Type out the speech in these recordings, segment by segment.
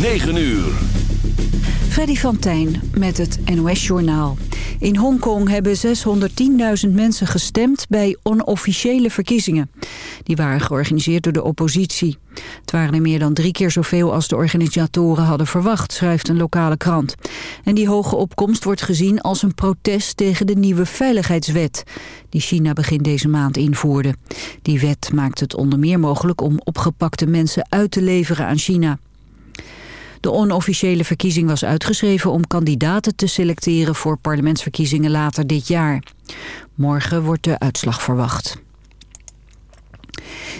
9 uur. Freddy van Tijn met het NOS-journaal. In Hongkong hebben 610.000 mensen gestemd bij onofficiële verkiezingen. Die waren georganiseerd door de oppositie. Het waren er meer dan drie keer zoveel als de organisatoren hadden verwacht, schrijft een lokale krant. En die hoge opkomst wordt gezien als een protest tegen de nieuwe veiligheidswet, die China begin deze maand invoerde. Die wet maakt het onder meer mogelijk om opgepakte mensen uit te leveren aan China. De onofficiële verkiezing was uitgeschreven om kandidaten te selecteren voor parlementsverkiezingen later dit jaar. Morgen wordt de uitslag verwacht.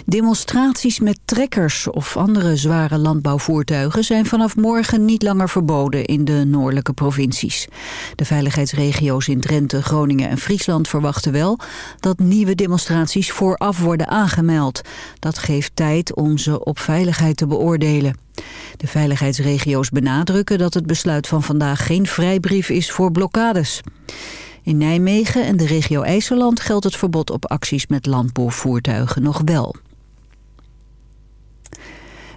Demonstraties met trekkers of andere zware landbouwvoertuigen zijn vanaf morgen niet langer verboden in de noordelijke provincies. De veiligheidsregio's in Drenthe, Groningen en Friesland verwachten wel dat nieuwe demonstraties vooraf worden aangemeld. Dat geeft tijd om ze op veiligheid te beoordelen. De veiligheidsregio's benadrukken dat het besluit van vandaag geen vrijbrief is voor blokkades. In Nijmegen en de regio IJsseland geldt het verbod op acties met landboorvoertuigen nog wel.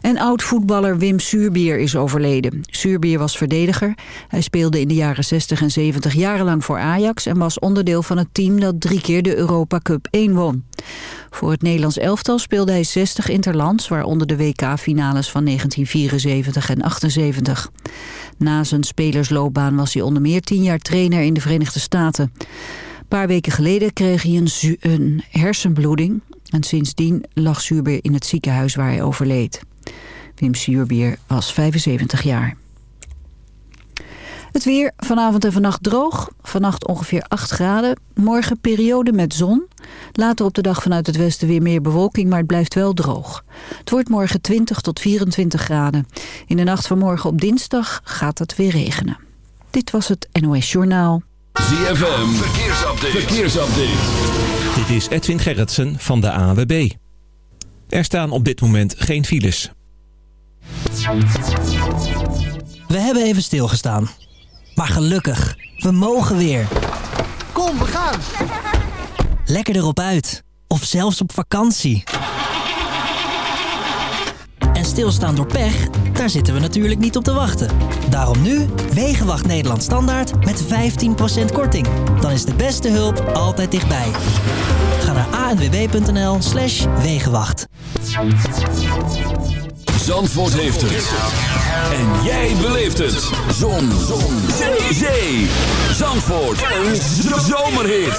En oud-voetballer Wim Suurbier is overleden. Suurbier was verdediger. Hij speelde in de jaren 60 en 70 jarenlang voor Ajax... en was onderdeel van het team dat drie keer de Europa Cup 1 won. Voor het Nederlands elftal speelde hij 60 interlands... waaronder de WK-finales van 1974 en 78. Na zijn spelersloopbaan was hij onder meer tien jaar trainer in de Verenigde Staten. Een paar weken geleden kreeg hij een, een hersenbloeding... en sindsdien lag Suurbier in het ziekenhuis waar hij overleed. Wim Suurbier was 75 jaar. Het weer vanavond en vannacht droog. Vannacht ongeveer 8 graden. Morgen periode met zon. Later op de dag vanuit het westen weer meer bewolking, maar het blijft wel droog. Het wordt morgen 20 tot 24 graden. In de nacht van morgen op dinsdag gaat het weer regenen. Dit was het NOS Journaal. ZFM, verkeersupdate. verkeersupdate. Dit is Edwin Gerritsen van de AWB. Er staan op dit moment geen files. We hebben even stilgestaan. Maar gelukkig, we mogen weer. Kom, we gaan! Lekker erop uit. Of zelfs op vakantie. En stilstaan door pech, daar zitten we natuurlijk niet op te wachten. Daarom nu Wegenwacht Nederland Standaard met 15% korting. Dan is de beste hulp altijd dichtbij. Anwb.nl slash Wegenwacht. Zandvoort heeft het. En jij beleeft het. Zon. Zon. Zee. Zandvoort. Een zomerhit.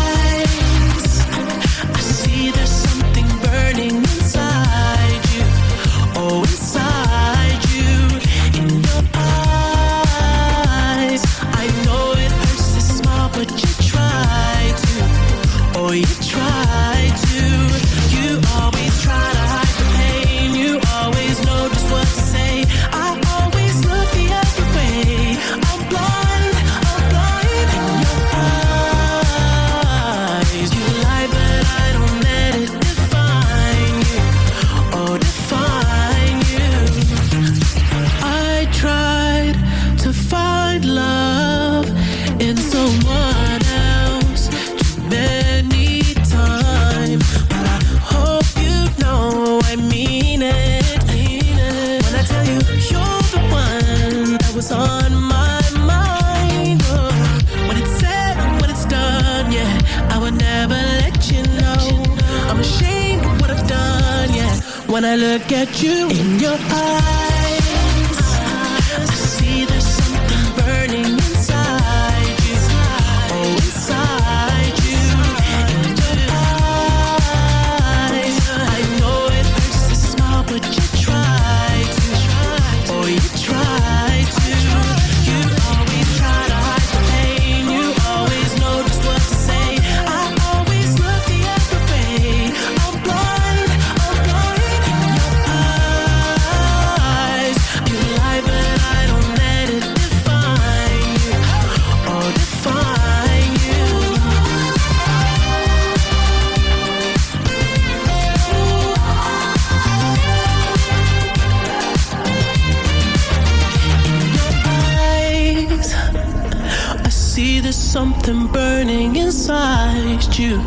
see there's something burning inside you.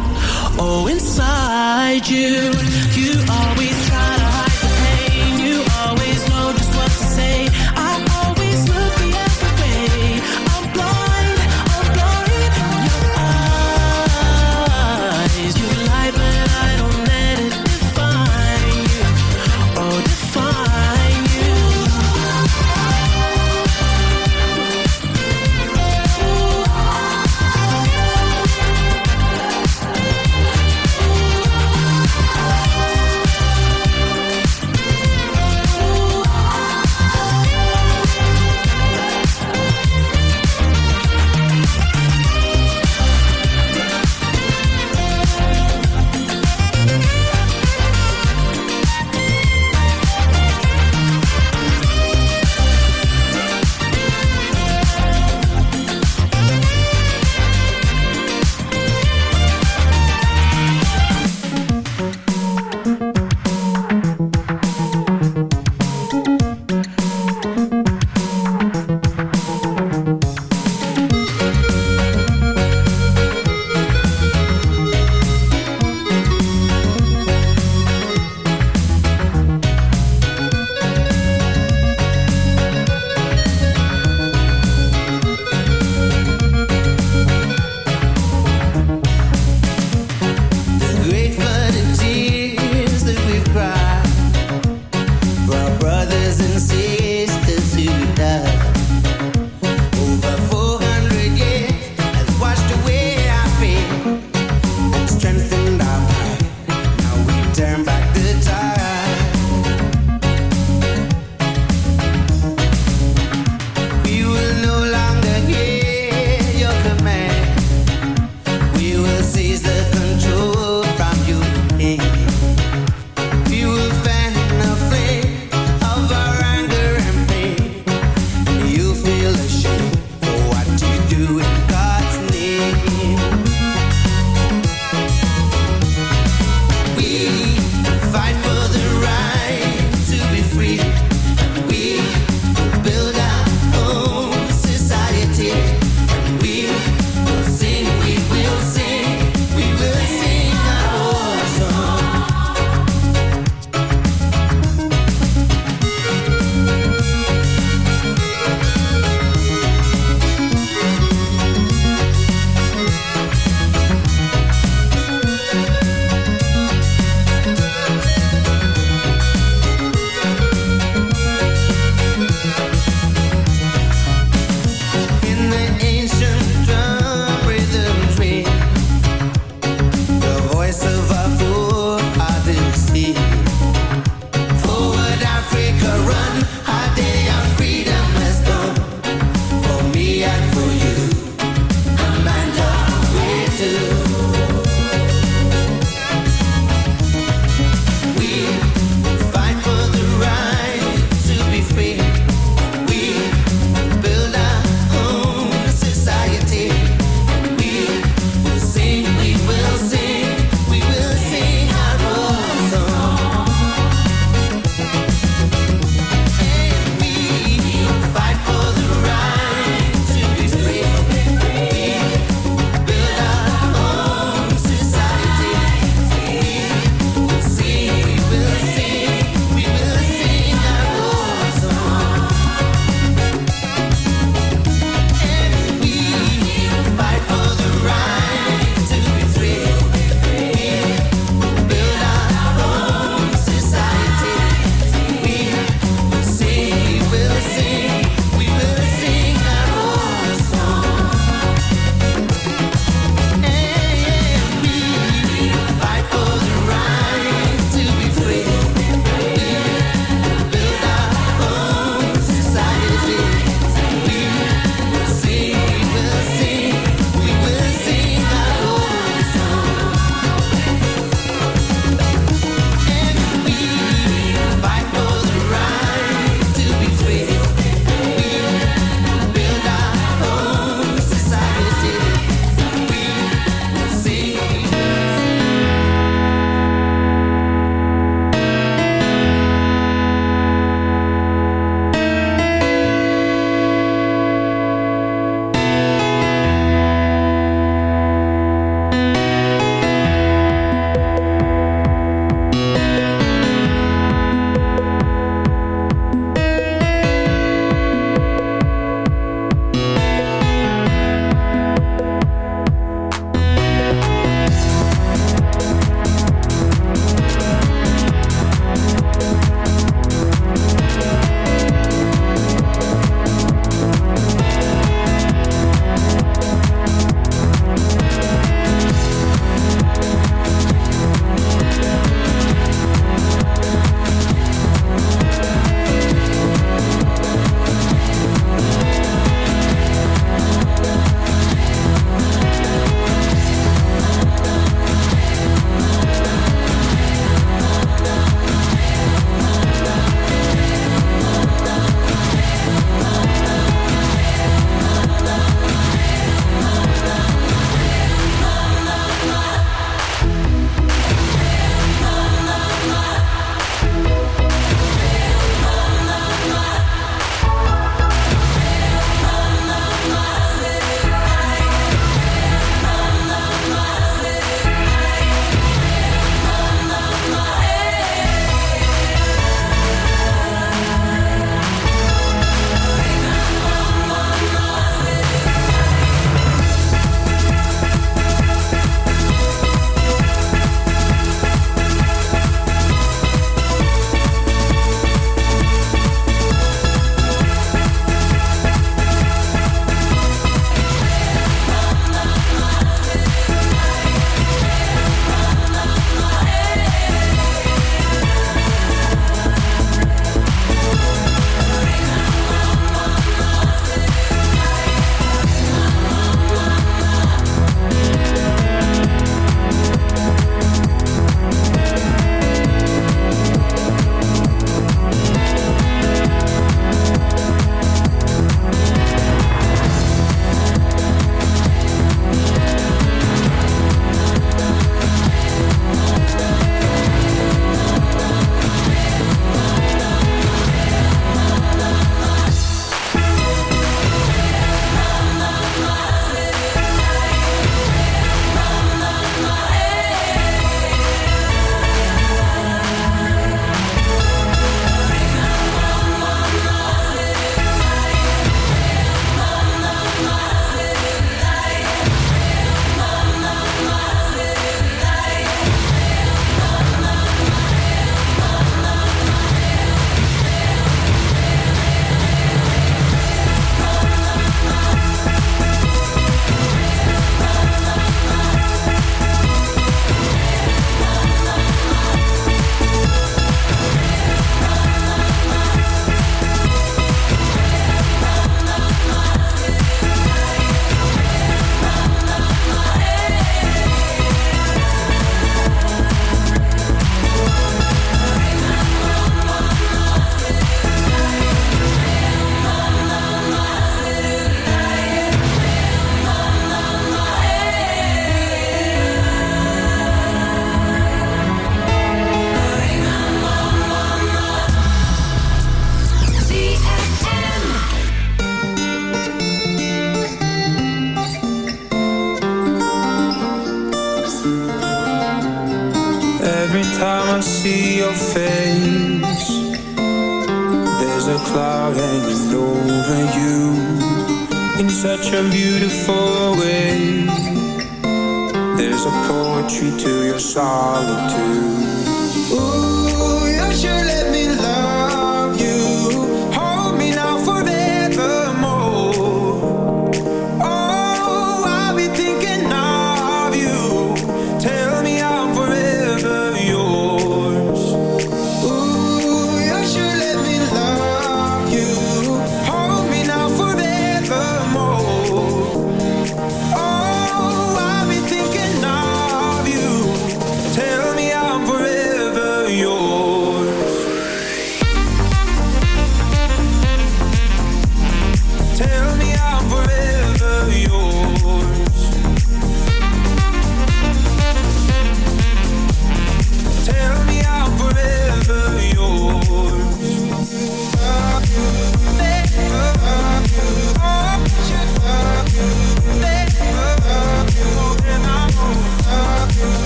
Oh, inside you. You always try to.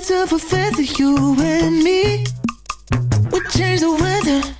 it's of a feather, you and me would change the weather.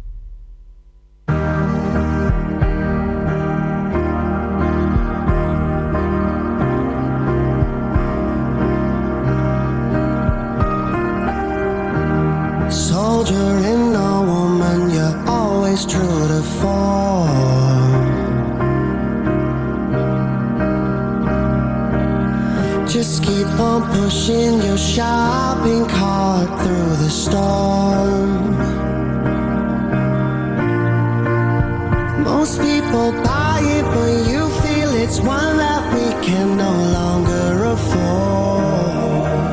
will it when you feel it's one that we can no longer afford.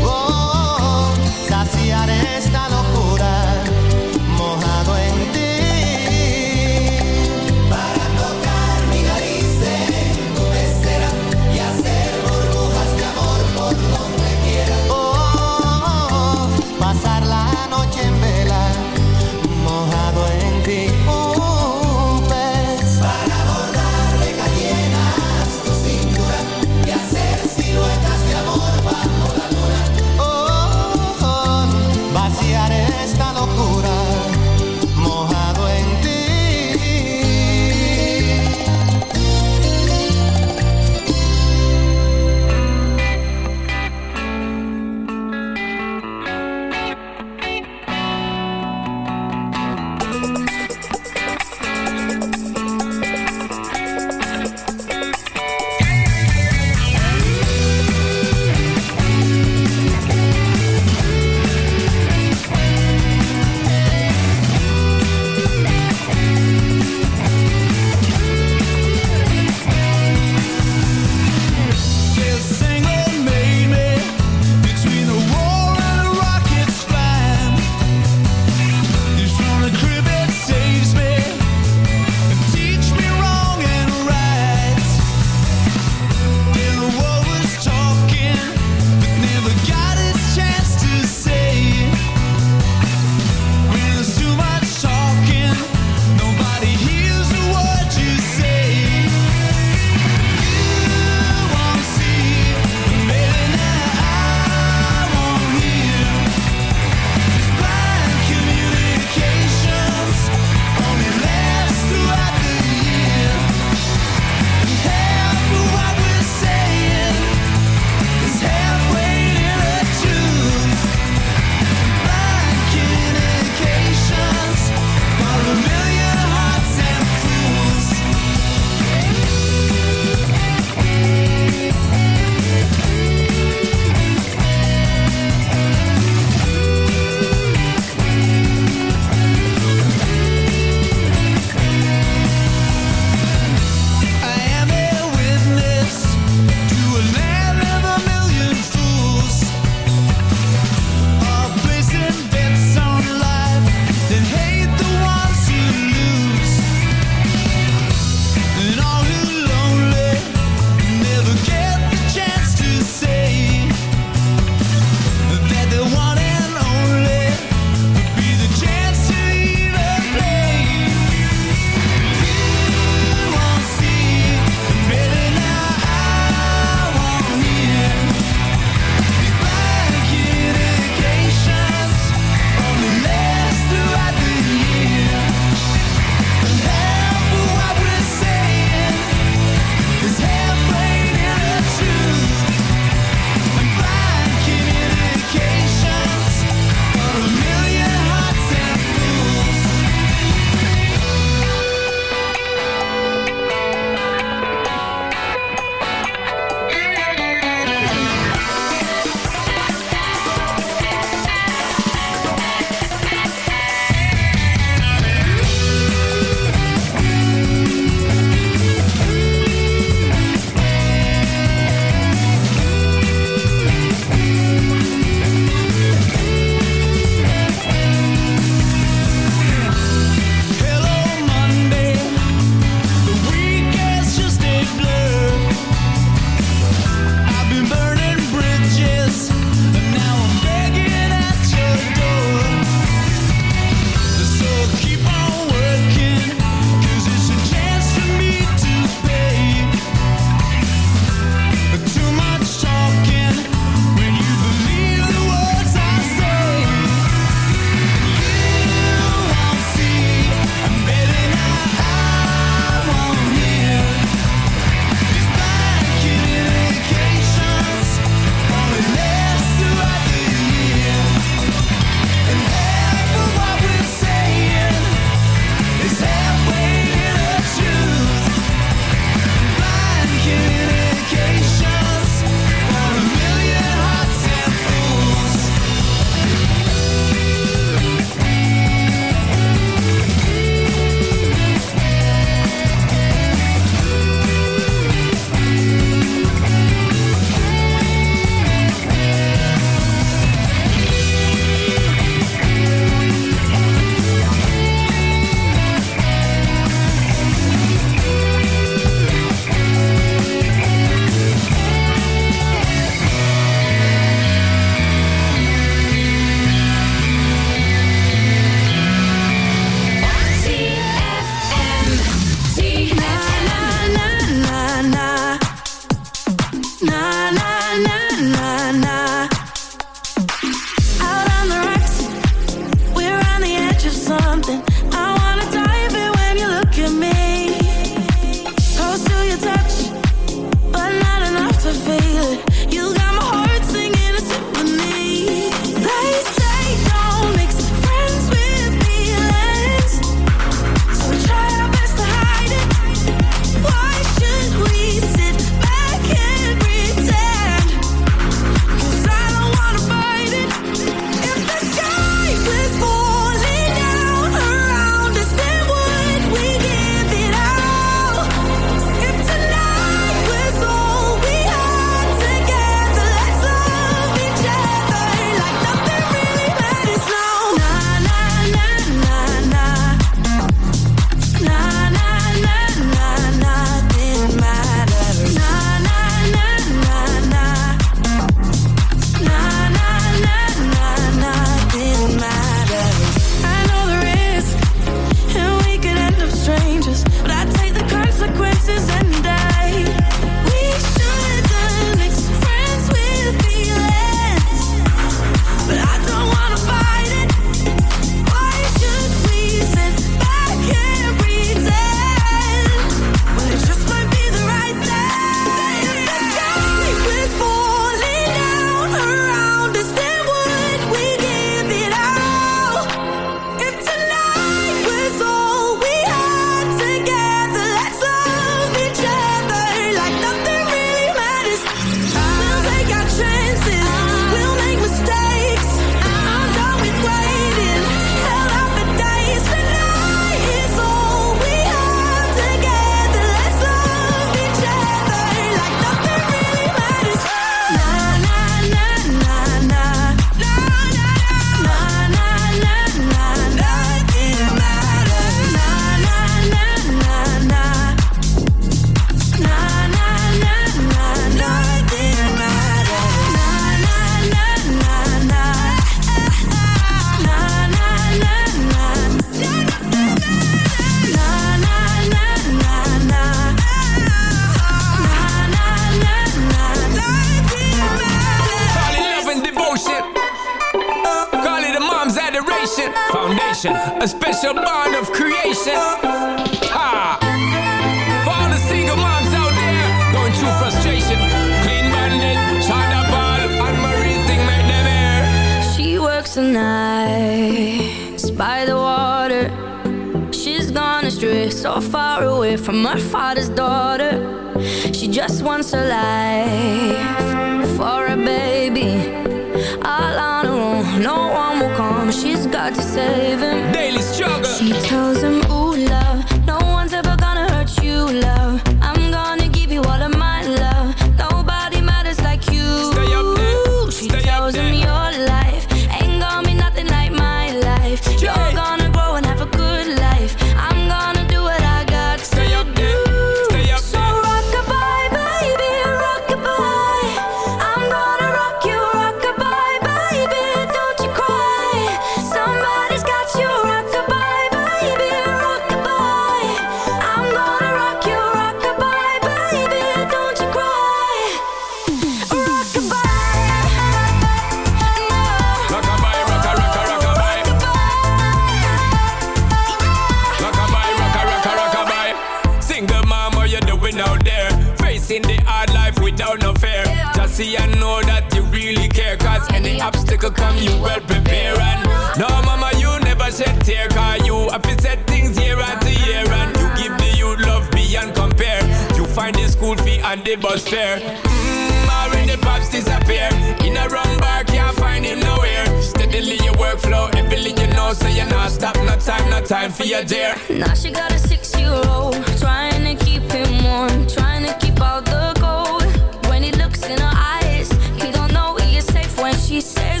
on mm, the bus fare. Mmm, already pops disappear. In a wrong bar, can't find him nowhere. Steadily your workflow, everything you know, so you're not stop. No time, no time for your dear. Now she got a six-year-old, trying to keep him warm, trying to keep all the gold. When he looks in her eyes, he don't know he is safe when she says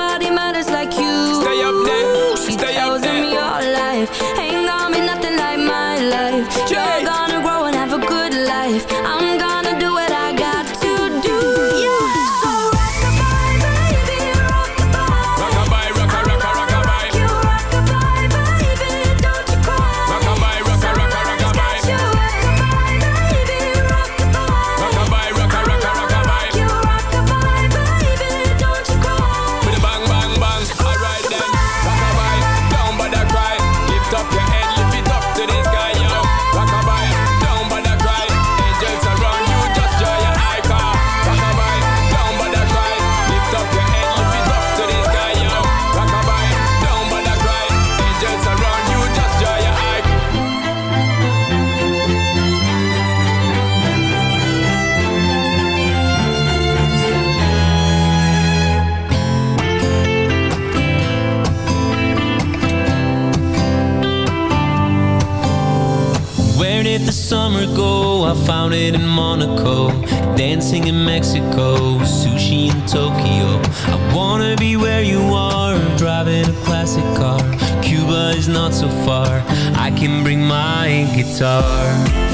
Mexico, sushi in Tokyo. I wanna be where you are, driving a classic car. Cuba is not so far, I can bring my guitar.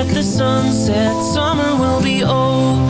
at the sunset Summer will be over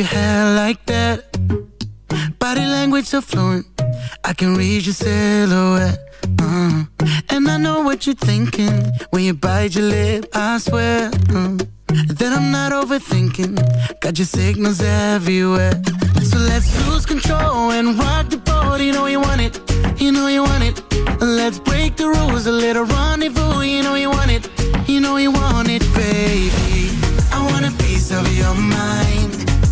Your hair like that. Body language so fluent, I can read your silhouette. Uh. And I know what you're thinking when you bite your lip. I swear uh, that I'm not overthinking. Got your signals everywhere. So let's lose control and rock the boat. You know you want it, you know you want it. Let's break the rules, a little rendezvous. You know you want it, you know you want it, baby. I want a piece of your mind.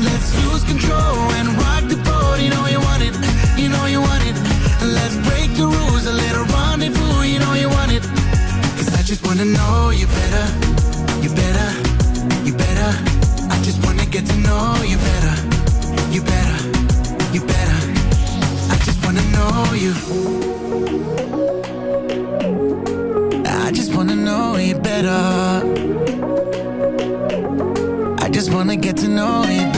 Let's lose control and rock the boat. You know you want it, you know you want it. Let's break the rules, a little rendezvous. You know you want it. Cause I just wanna know you better, you better, you better. I just wanna get to know you better, you better, you better. I just wanna know you. I just wanna know you better. I just wanna get to know you better.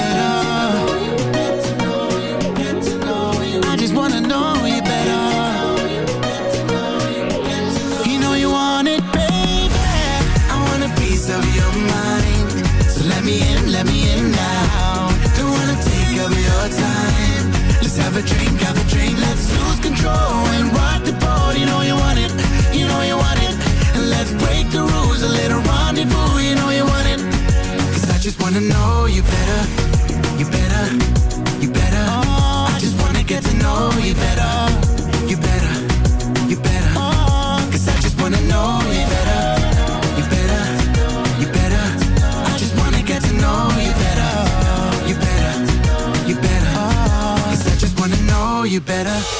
a dream. Better.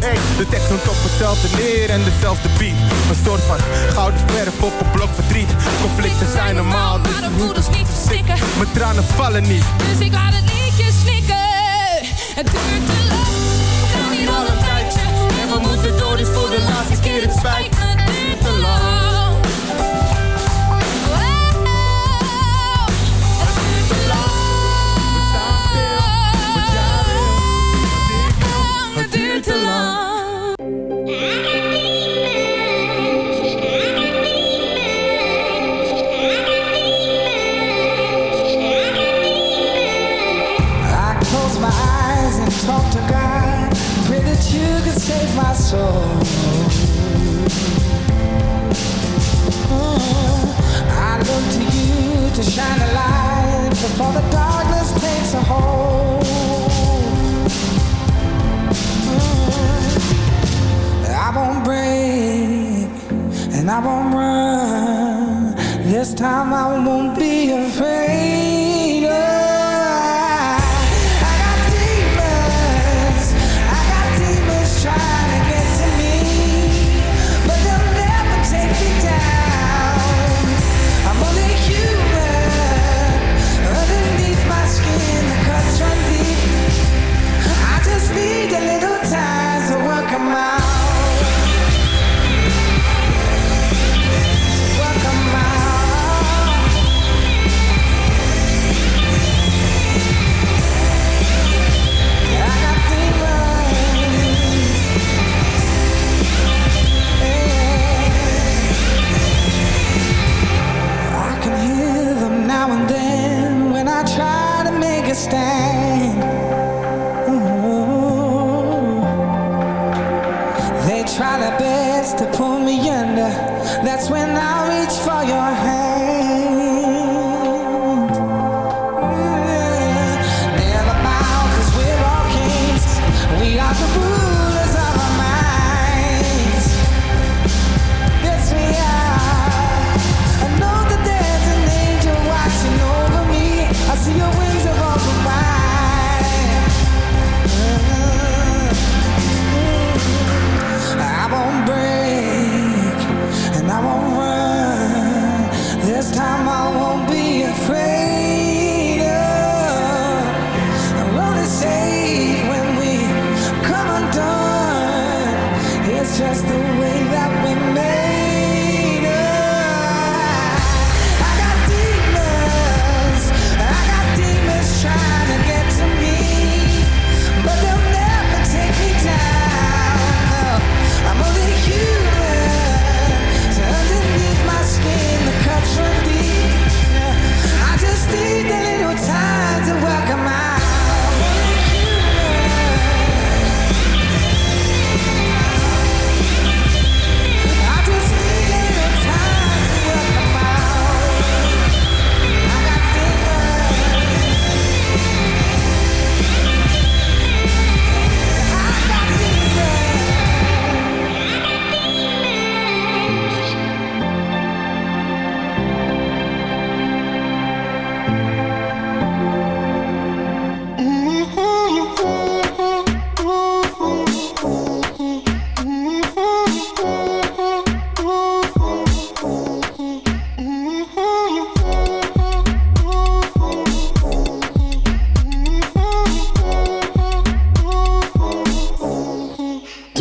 Hey, de tekst komt op hetzelfde neer en dezelfde beat. Een soort van gouden verf op een blok verdriet. Conflicten zijn normaal, dus Maar de voeders niet verstikken. mijn tranen vallen niet. Dus ik laat het liedje snikken. Het duurt te lang.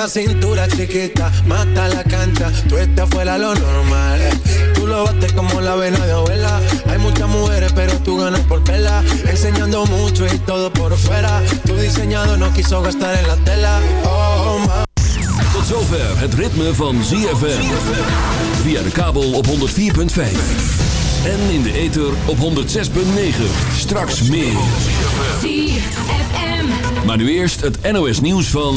Una cintura chiquita, mata la cancha, tú estás fuera lo normal. Tú lo bates como la vena de abuela. Hay muchas mujeres, pero tú ganas por vela. Enseñando mucho y todo por fuera. Tu diseñado no quiso gastar en la tela. Oh, Tot zover het ritme van ZFM. Via de kabel op 104.5. En in de ether op 106.9. Straks meer. ZFM. Maar nu eerst het NOS nieuws van...